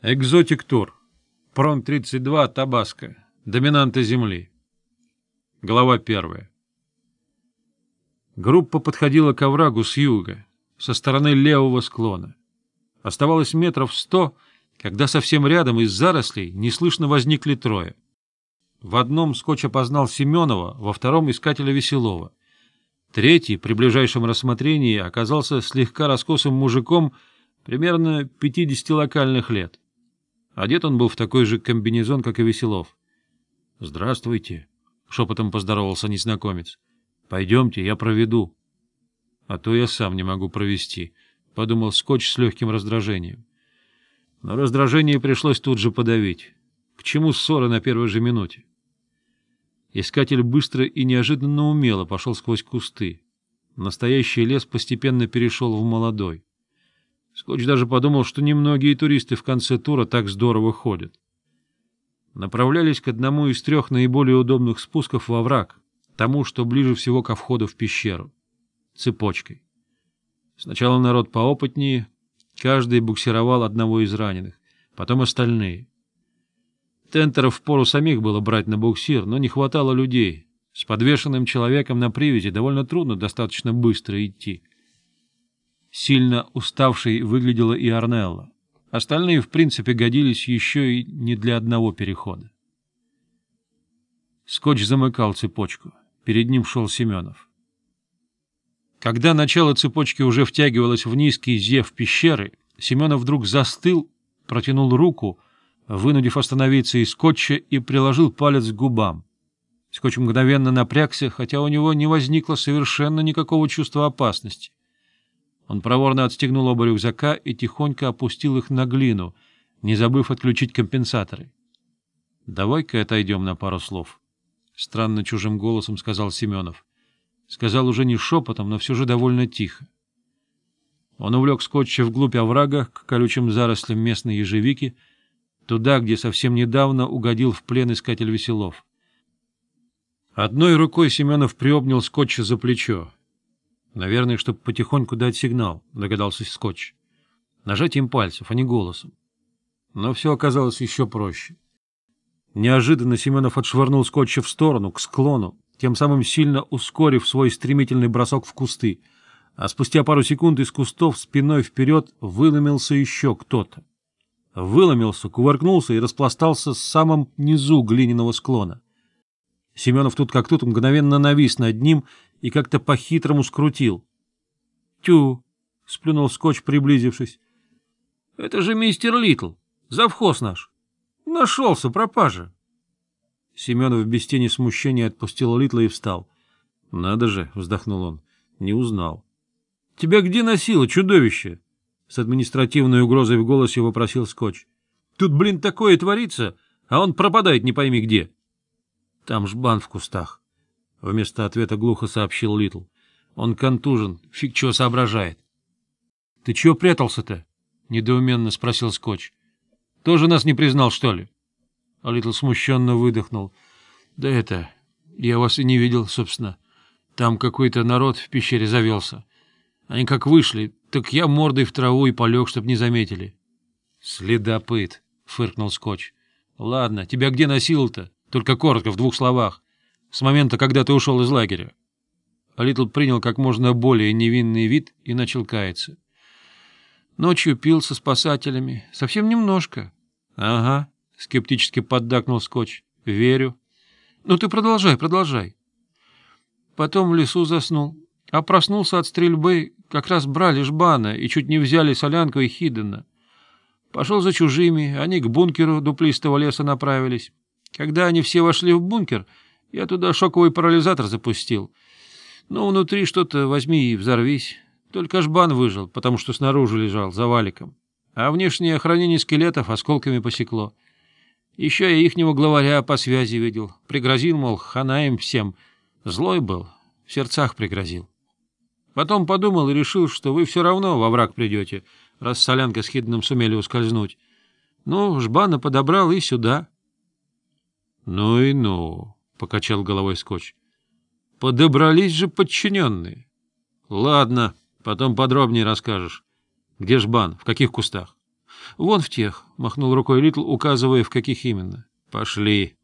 Экзотик тур. Пром-32 Табаско. Доминанты земли. Глава 1. Группа подходила к оврагу с юга, со стороны левого склона. Оставалось метров сто, когда совсем рядом из зарослей неслышно возникли трое. В одном скотч опознал Семенова, во втором — искателя Веселова. Третий, при ближайшем рассмотрении, оказался слегка раскосым мужиком примерно 50 локальных лет. А Одет он был в такой же комбинезон, как и Веселов. — Здравствуйте, — шепотом поздоровался незнакомец. — Пойдемте, я проведу. — А то я сам не могу провести, — подумал Скотч с легким раздражением. Но раздражение пришлось тут же подавить. К чему ссора на первой же минуте? Искатель быстро и неожиданно умело пошел сквозь кусты. Настоящий лес постепенно перешел в молодой. Скотч даже подумал, что немногие туристы в конце тура так здорово ходят. Направлялись к одному из трех наиболее удобных спусков во враг, тому, что ближе всего ко входу в пещеру, цепочкой. Сначала народ поопытнее, каждый буксировал одного из раненых, потом остальные. Тентеров впору самих было брать на буксир, но не хватало людей. С подвешенным человеком на привязи довольно трудно достаточно быстро идти. Сильно уставшей выглядела и Арнелла. Остальные, в принципе, годились еще и не для одного перехода. Скотч замыкал цепочку. Перед ним шел Семенов. Когда начало цепочки уже втягивалось в низкий зев пещеры, Семенов вдруг застыл, протянул руку, вынудив остановиться из скотча, и приложил палец к губам. Скотч мгновенно напрягся, хотя у него не возникло совершенно никакого чувства опасности. Он проворно отстегнул оба рюкзака и тихонько опустил их на глину, не забыв отключить компенсаторы. — Давай-ка отойдем на пару слов, — странно чужим голосом сказал Семенов. Сказал уже не шепотом, но все же довольно тихо. Он увлек скотча вглубь оврага, к колючим зарослям местной ежевики, туда, где совсем недавно угодил в плен искатель веселов. Одной рукой Семенов приобнял скотча за плечо. Наверное, чтобы потихоньку дать сигнал, догадался Скотч. Нажатием пальцев, а не голосом. Но все оказалось еще проще. Неожиданно Семенов отшвырнул Скотча в сторону, к склону, тем самым сильно ускорив свой стремительный бросок в кусты, а спустя пару секунд из кустов спиной вперед выломился еще кто-то. Выломился, кувыркнулся и распластался в самом низу глиняного склона. Семенов тут как тут мгновенно навис над ним и как-то по-хитрому скрутил. «Тю!» — сплюнул скотч, приблизившись. «Это же мистер Литл, завхоз наш. Нашелся, пропажа!» Семенов без тени смущения отпустил Литла и встал. «Надо же!» — вздохнул он. «Не узнал». «Тебя где носило, чудовище?» С административной угрозой в голосе вопросил Скотч. «Тут, блин, такое творится, а он пропадает не пойми где». «Там ж бан в кустах». — вместо ответа глухо сообщил Литл. «Он контужен, фиг чего соображает». «Ты чего прятался-то?» — недоуменно спросил Скотч. «Тоже нас не признал, что ли?» А Литл смущенно выдохнул. «Да это... Я вас и не видел, собственно. Там какой-то народ в пещере завелся. Они как вышли, так я мордой в траву и полег, чтоб не заметили». «Следопыт», — фыркнул Скотч. «Ладно, тебя где носило-то? Только коротко, в двух словах» с момента, когда ты ушел из лагеря. Литл принял как можно более невинный вид и начал каяться. Ночью пил со спасателями. Совсем немножко. — Ага, — скептически поддакнул Скотч. — Верю. — Ну ты продолжай, продолжай. Потом в лесу заснул, а проснулся от стрельбы. Как раз брали жбана и чуть не взяли солянку и Хидена. Пошел за чужими, они к бункеру дуплистого леса направились. Когда они все вошли в бункер... Я туда шоковый парализатор запустил. Но внутри что-то возьми и взорвись. Только жбан выжил, потому что снаружи лежал, за валиком. А внешнее охранение скелетов осколками посекло. Еще я ихнего главаря по связи видел. Пригрозил, мол, Ханаим всем. Злой был, в сердцах пригрозил. Потом подумал и решил, что вы все равно во враг придете, раз солянка с Хидденом сумели ускользнуть. Ну, жбана подобрал и сюда. — Ну и ну! — покачал головой скотч. — Подобрались же подчиненные. — Ладно, потом подробнее расскажешь. Где ж бан? В каких кустах? — Вон в тех, — махнул рукой Литл, указывая, в каких именно. — Пошли.